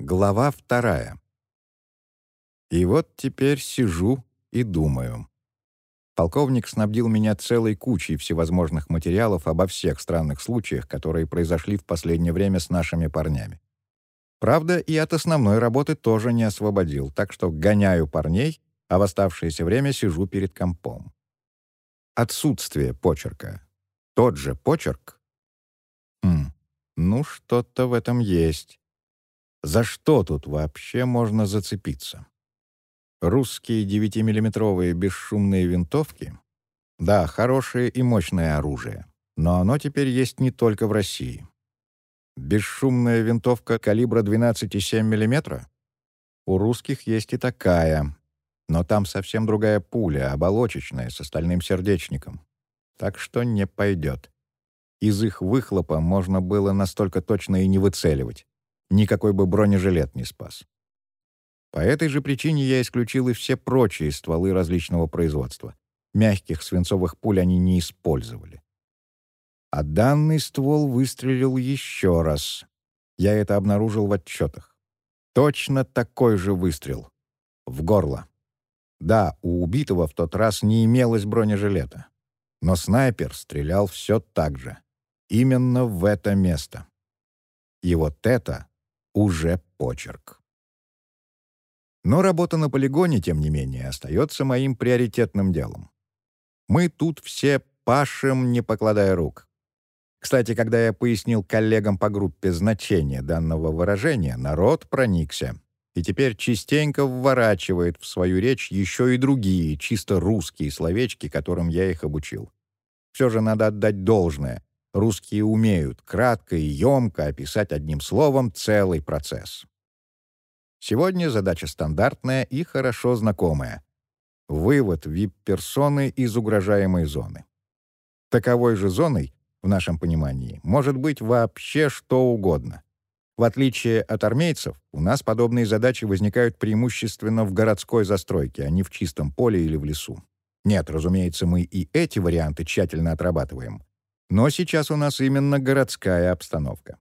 Глава вторая. И вот теперь сижу и думаю. Полковник снабдил меня целой кучей всевозможных материалов обо всех странных случаях, которые произошли в последнее время с нашими парнями. Правда, и от основной работы тоже не освободил, так что гоняю парней, а в оставшееся время сижу перед компом. Отсутствие почерка. Тот же почерк? Хм, ну, что-то в этом есть. За что тут вообще можно зацепиться? Русские 9-миллиметровые бесшумные винтовки? Да, хорошее и мощное оружие. Но оно теперь есть не только в России. Бесшумная винтовка калибра 12,7 мм? У русских есть и такая, но там совсем другая пуля, оболочечная, с остальным сердечником. Так что не пойдет. Из их выхлопа можно было настолько точно и не выцеливать никакой бы бронежилет не спас. По этой же причине я исключил и все прочие стволы различного производства. Мягких свинцовых пуль они не использовали. А данный ствол выстрелил еще раз. Я это обнаружил в отчетах. Точно такой же выстрел. В горло. Да, у убитого в тот раз не имелось бронежилета. Но снайпер стрелял все так же. Именно в это место. И вот это уже почерк. Но работа на полигоне, тем не менее, остается моим приоритетным делом. Мы тут все пашем, не покладая рук. Кстати, когда я пояснил коллегам по группе значение данного выражения, народ проникся и теперь частенько вворачивает в свою речь еще и другие, чисто русские словечки, которым я их обучил. Все же надо отдать должное. Русские умеют кратко и емко описать одним словом целый процесс. Сегодня задача стандартная и хорошо знакомая. Вывод вип-персоны из угрожаемой зоны. Таковой же зоной, в нашем понимании, может быть вообще что угодно. В отличие от армейцев, у нас подобные задачи возникают преимущественно в городской застройке, а не в чистом поле или в лесу. Нет, разумеется, мы и эти варианты тщательно отрабатываем. Но сейчас у нас именно городская обстановка.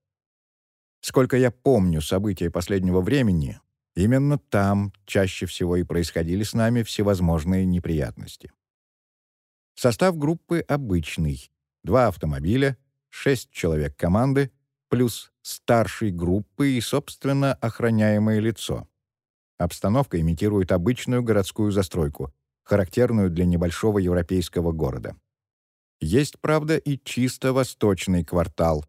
Сколько я помню события последнего времени, именно там чаще всего и происходили с нами всевозможные неприятности. Состав группы обычный. Два автомобиля, шесть человек команды, плюс старший группы и, собственно, охраняемое лицо. Обстановка имитирует обычную городскую застройку, характерную для небольшого европейского города. Есть, правда, и чисто восточный квартал.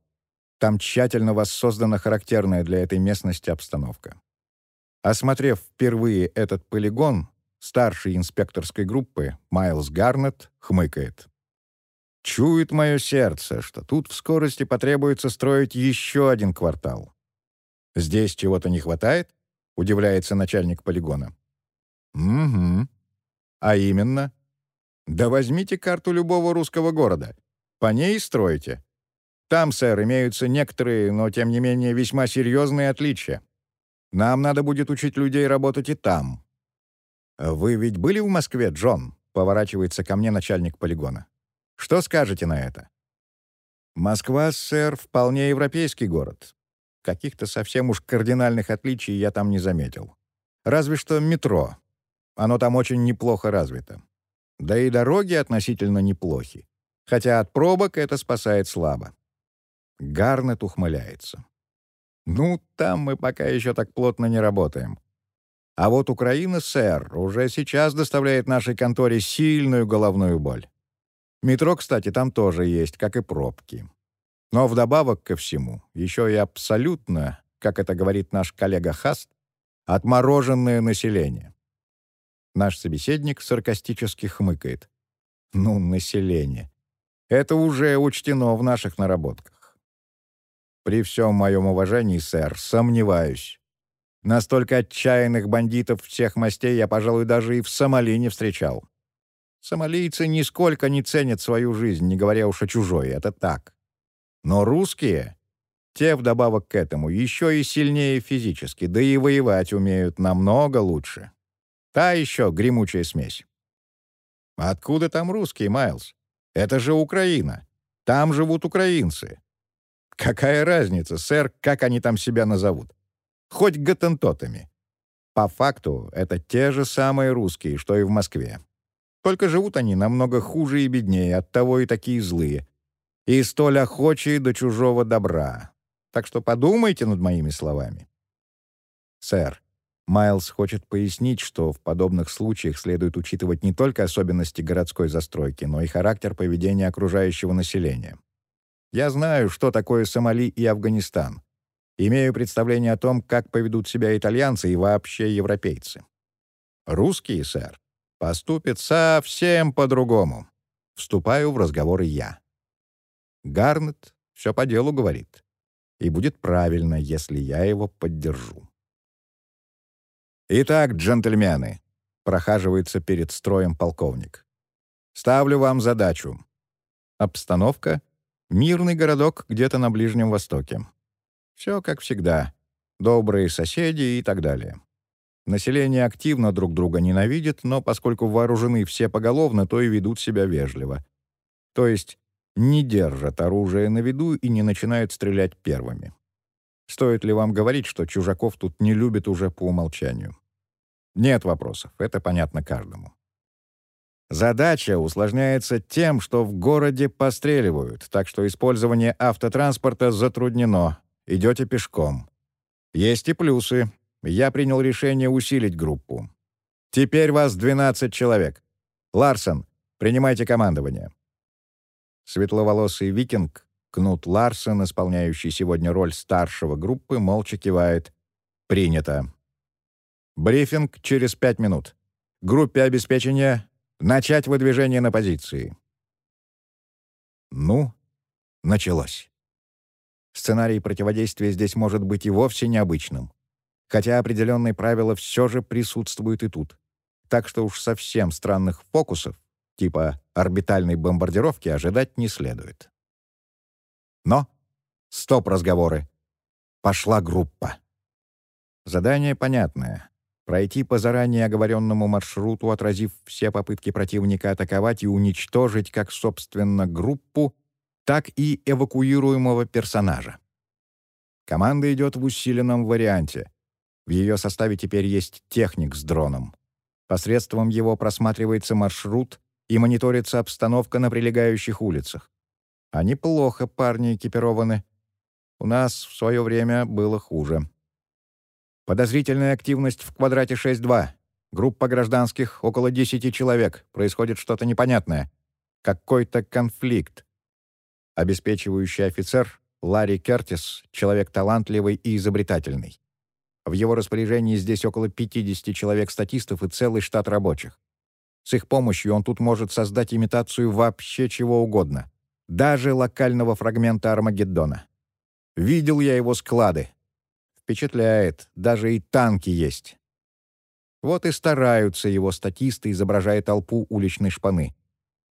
Там тщательно воссоздана характерная для этой местности обстановка. Осмотрев впервые этот полигон, старший инспекторской группы Майлз Гарнет хмыкает. «Чует мое сердце, что тут в скорости потребуется строить еще один квартал. Здесь чего-то не хватает?» — удивляется начальник полигона. «Угу. А именно, да возьмите карту любого русского города. По ней стройте. Там, сэр, имеются некоторые, но тем не менее весьма серьезные отличия. Нам надо будет учить людей работать и там. Вы ведь были в Москве, Джон? Поворачивается ко мне начальник полигона. Что скажете на это? Москва, сэр, вполне европейский город. Каких-то совсем уж кардинальных отличий я там не заметил. Разве что метро. Оно там очень неплохо развито. Да и дороги относительно неплохи. Хотя от пробок это спасает слабо. Гарнет ухмыляется. «Ну, там мы пока еще так плотно не работаем. А вот Украина, сэр, уже сейчас доставляет нашей конторе сильную головную боль. Метро, кстати, там тоже есть, как и пробки. Но вдобавок ко всему, еще и абсолютно, как это говорит наш коллега Хаст, отмороженное население. Наш собеседник саркастически хмыкает. «Ну, население. Это уже учтено в наших наработках». «При всем моем уважении, сэр, сомневаюсь. Настолько отчаянных бандитов всех мастей я, пожалуй, даже и в Сомали не встречал. Сомалийцы нисколько не ценят свою жизнь, не говоря уж о чужой, это так. Но русские, те вдобавок к этому, еще и сильнее физически, да и воевать умеют намного лучше. Та еще гремучая смесь. Откуда там русские, Майлз? Это же Украина. Там живут украинцы. Какая разница, сэр, как они там себя назовут? Хоть гатентотами. По факту, это те же самые русские, что и в Москве. Только живут они намного хуже и беднее, оттого и такие злые. И столь охочие до чужого добра. Так что подумайте над моими словами. Сэр, Майлз хочет пояснить, что в подобных случаях следует учитывать не только особенности городской застройки, но и характер поведения окружающего населения. Я знаю, что такое Сомали и Афганистан. Имею представление о том, как поведут себя итальянцы и вообще европейцы. Русские, сэр, поступят совсем по-другому. Вступаю в разговоры я. Гарнет все по делу говорит. И будет правильно, если я его поддержу. «Итак, джентльмены», — прохаживается перед строем полковник. «Ставлю вам задачу. Обстановка — мирный городок где-то на Ближнем Востоке. Все как всегда. Добрые соседи и так далее. Население активно друг друга ненавидит, но поскольку вооружены все поголовно, то и ведут себя вежливо. То есть не держат оружие на виду и не начинают стрелять первыми. Стоит ли вам говорить, что чужаков тут не любят уже по умолчанию? Нет вопросов, это понятно каждому. Задача усложняется тем, что в городе постреливают, так что использование автотранспорта затруднено, идете пешком. Есть и плюсы. Я принял решение усилить группу. Теперь вас 12 человек. Ларсон, принимайте командование. Светловолосый викинг, Кнут Ларсон, исполняющий сегодня роль старшего группы, молча кивает. Принято. Брифинг через пять минут. Группе обеспечения начать выдвижение на позиции. Ну, началось. Сценарий противодействия здесь может быть и вовсе необычным. Хотя определенные правила все же присутствуют и тут. Так что уж совсем странных фокусов, типа орбитальной бомбардировки, ожидать не следует. Но стоп разговоры. Пошла группа. Задание понятное. Пройти по заранее оговоренному маршруту, отразив все попытки противника атаковать и уничтожить как, собственно, группу, так и эвакуируемого персонажа. Команда идет в усиленном варианте. В ее составе теперь есть техник с дроном. Посредством его просматривается маршрут и мониторится обстановка на прилегающих улицах. Они плохо, парни экипированы. У нас в свое время было хуже. Подозрительная активность в квадрате 6-2. Группа гражданских, около 10 человек. Происходит что-то непонятное. Какой-то конфликт. Обеспечивающий офицер Ларри Кертис — человек талантливый и изобретательный. В его распоряжении здесь около 50 человек-статистов и целый штат рабочих. С их помощью он тут может создать имитацию вообще чего угодно, даже локального фрагмента Армагеддона. Видел я его склады. Впечатляет, даже и танки есть. Вот и стараются его статисты, изображая толпу уличной шпаны.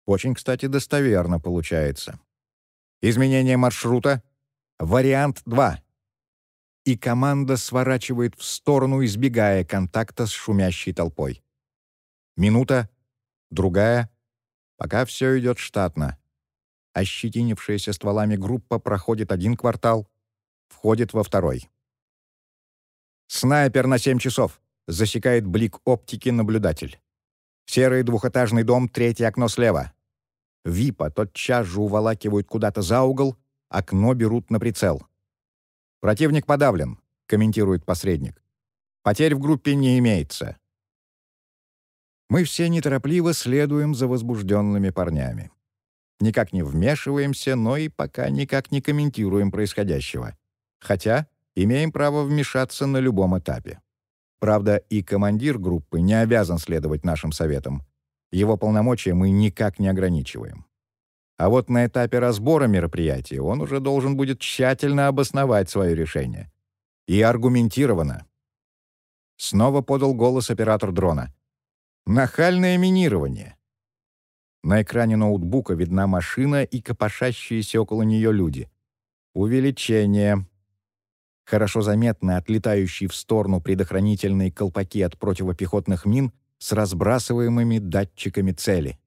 Очень, кстати, достоверно получается. Изменение маршрута. Вариант 2. И команда сворачивает в сторону, избегая контакта с шумящей толпой. Минута, другая. Пока все идет штатно. Ощетинившаяся стволами группа проходит один квартал, входит во второй. «Снайпер на семь часов!» — засекает блик оптики наблюдатель. Серый двухэтажный дом, третье окно слева. Випа тотчас же уволакивают куда-то за угол, окно берут на прицел. «Противник подавлен», — комментирует посредник. «Потерь в группе не имеется». Мы все неторопливо следуем за возбужденными парнями. Никак не вмешиваемся, но и пока никак не комментируем происходящего. Хотя имеем право вмешаться на любом этапе. Правда, и командир группы не обязан следовать нашим советам. Его полномочия мы никак не ограничиваем. А вот на этапе разбора мероприятия он уже должен будет тщательно обосновать свое решение. И аргументированно. Снова подал голос оператор дрона. Нахальное минирование. На экране ноутбука видна машина и копошащиеся около нее люди. Увеличение. Хорошо заметны отлетающие в сторону предохранительные колпаки от противопехотных мин — с разбрасываемыми датчиками цели.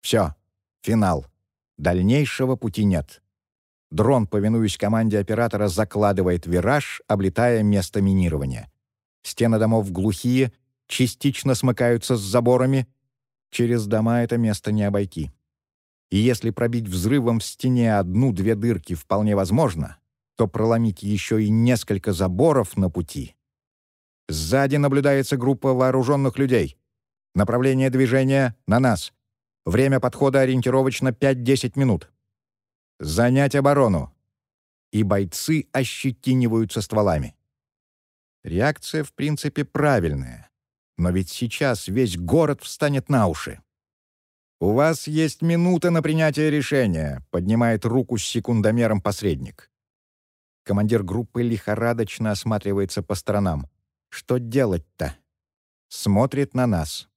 Все, финал. Дальнейшего пути нет. Дрон, повинуясь команде оператора, закладывает вираж, облетая место минирования. Стены домов глухие, частично смыкаются с заборами. Через дома это место не обойти. И если пробить взрывом в стене одну-две дырки вполне возможно, то проломить еще и несколько заборов на пути. Сзади наблюдается группа вооруженных людей. Направление движения — на нас. Время подхода ориентировочно 5-10 минут. Занять оборону. И бойцы ощетиниваются стволами. Реакция, в принципе, правильная. Но ведь сейчас весь город встанет на уши. «У вас есть минута на принятие решения», — поднимает руку с секундомером посредник. Командир группы лихорадочно осматривается по сторонам. Что делать-то? Смотрит на нас.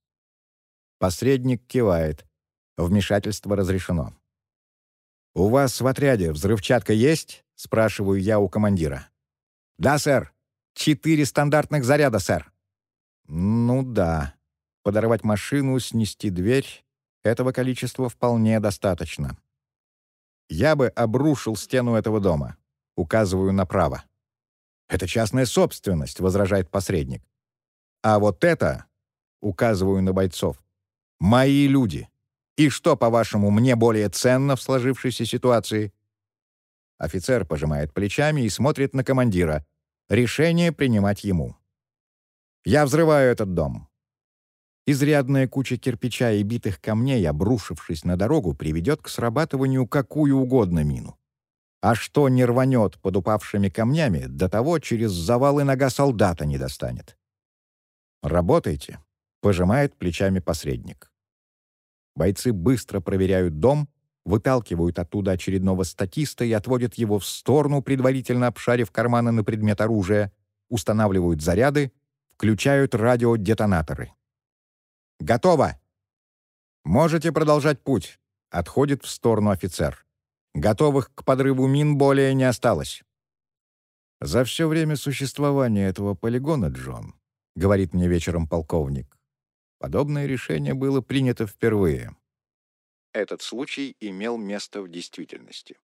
Посредник кивает. Вмешательство разрешено. «У вас в отряде взрывчатка есть?» — спрашиваю я у командира. «Да, сэр. Четыре стандартных заряда, сэр». «Ну да. Подорвать машину, снести дверь — этого количества вполне достаточно. Я бы обрушил стену этого дома. Указываю направо. «Это частная собственность», — возражает посредник. «А вот это...» — указываю на бойцов. «Мои люди. И что, по-вашему, мне более ценно в сложившейся ситуации?» Офицер пожимает плечами и смотрит на командира. Решение принимать ему. «Я взрываю этот дом. Изрядная куча кирпича и битых камней, обрушившись на дорогу, приведет к срабатыванию какую угодно мину. А что не рванет под упавшими камнями, до того через завалы нога солдата не достанет. «Работайте», — пожимает плечами посредник. Бойцы быстро проверяют дом, выталкивают оттуда очередного статиста и отводят его в сторону, предварительно обшарив карманы на предмет оружия, устанавливают заряды, включают радиодетонаторы. «Готово!» «Можете продолжать путь», — отходит в сторону офицер. Готовых к подрыву мин более не осталось. «За все время существования этого полигона, Джон», — говорит мне вечером полковник, подобное решение было принято впервые. Этот случай имел место в действительности.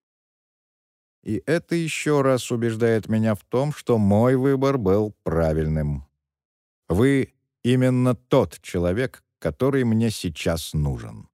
И это еще раз убеждает меня в том, что мой выбор был правильным. Вы именно тот человек, который мне сейчас нужен.